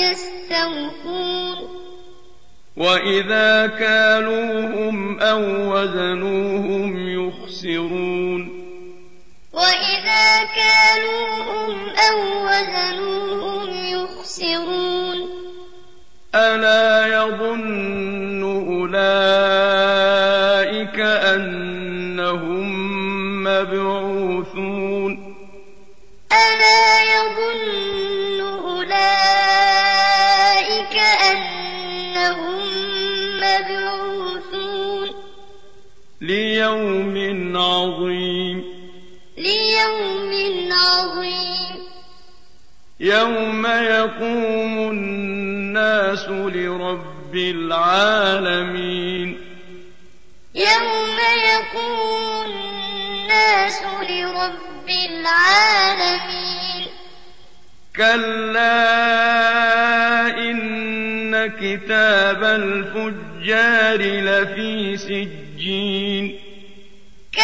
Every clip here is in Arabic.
يستوفون. وإذا كالوهم أو وزنوهم يخسرون. وإذا كالوهم أو وزنوهم يخسرون. ألا يظن أولئك أنهم مبعوثون. ليوم عظيم. ليوم عظيم. يوم يقوم الناس لرب العالمين. يوم يقوم الناس لرب العالمين. كلا إن كتاب الفجار لفي سجين.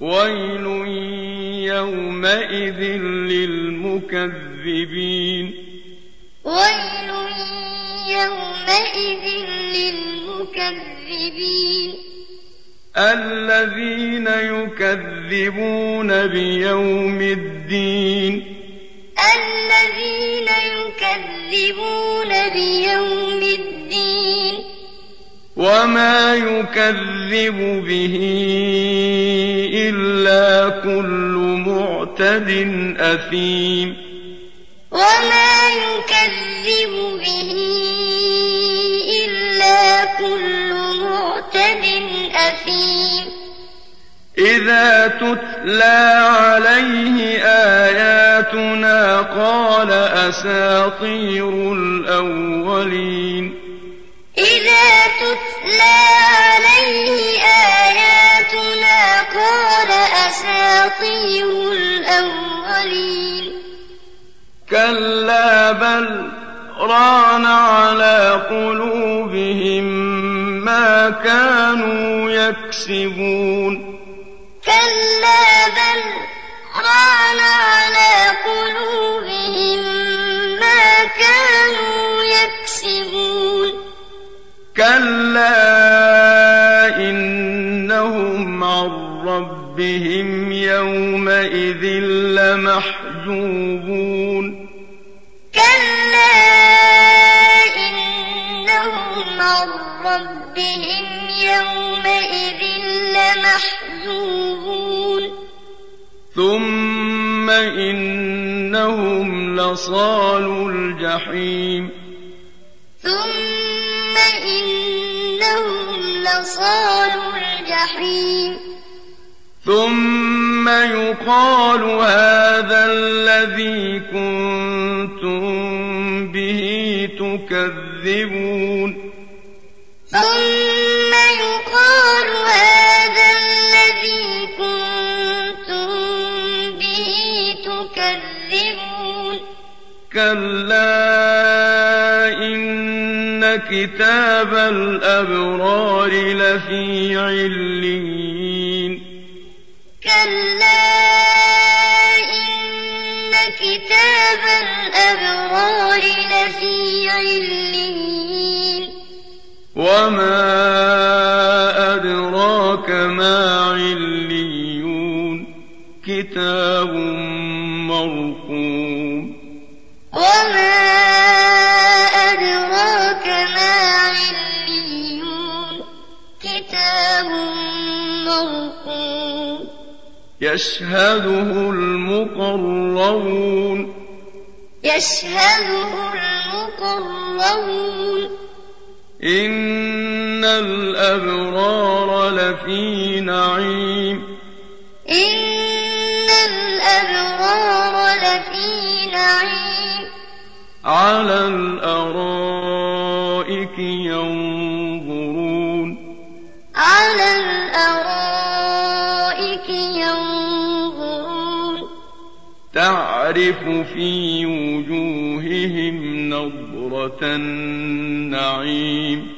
ويل يومئذ للمكذبين ويل يومئذ للمكذبين الذين يكذبون بيوم الدين الذين يكذبون بيوم الدين وما يكذب به إلا كل معتد أثيم وما يكذب به إلا كل معتد أثيم إذا تتلى عليه آياتنا قال أساطير الأولين إذا تتلى عليه آياتنا قال أساطير الأولين. كلا بل ران على قلوبهم ما كانوا يكسبون. كلا بل ران على قلوبهم كلا إنهم عن ربهم يومئذ لمحجوبون كلا إنهم عن ربهم يومئذ لمحجوبون ثم إنهم لصال الجحيم ثم إنهم لصال الجحيم ثم يقال هذا الذي كنتم به تكذبون. كتاب الأبرار لفي عليين. كلا إن كتاب الأبرار لفي عليين. وما أدراك ما عليون. كتاب مرقوم. وما يشهده المقربون يشهده المقربون إن الأبرار لفي نعيم. إن الأبرار لفي نعيم. على الأرائك تعرف في وجوههم نضرة النعيم.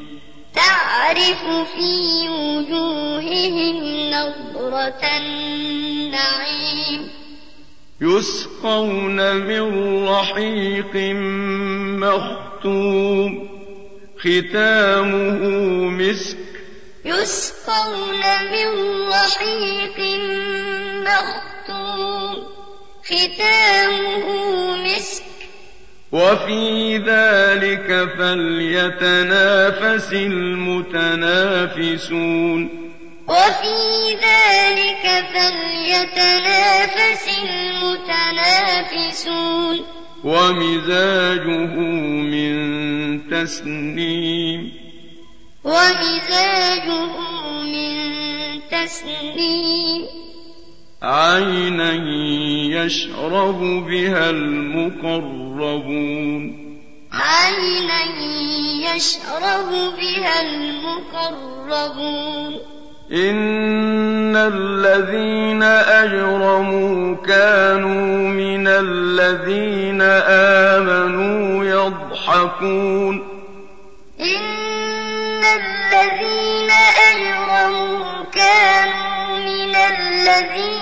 تعرف في وجوههم نضرة النعيم. يسقون من رحيق مختوم. ختامه مسك. يسقون من رحيق مختوم. ختامه مسك. وفي ذلك فليتنافس المتنافسون. وفي ذلك فليتنافس المتنافسون. ومزاجه من تسنيم. ومزاجه من تسنيم. عينا يشرب بها المقربون. عينا يشرب بها المقربون. إن الذين أجرموا كانوا من الذين آمنوا يضحكون. إن الذين أجرموا كانوا من الذين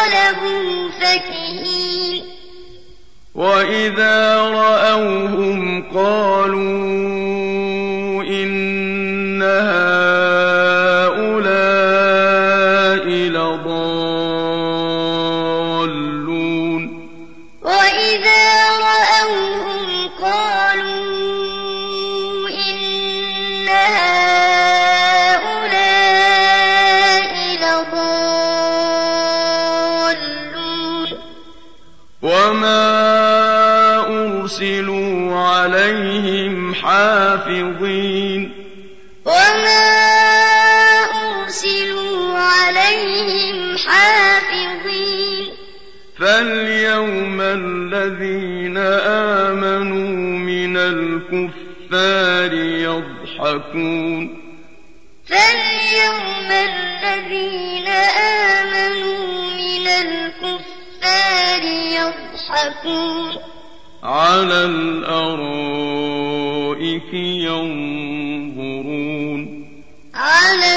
انقلبوا فكهين وإذا رأوهم قالوا الذين آمنوا من الكفار يضحكون. فاليوم الذين آمنوا من الكفار يضحكون. على الأرائك ينظرون. على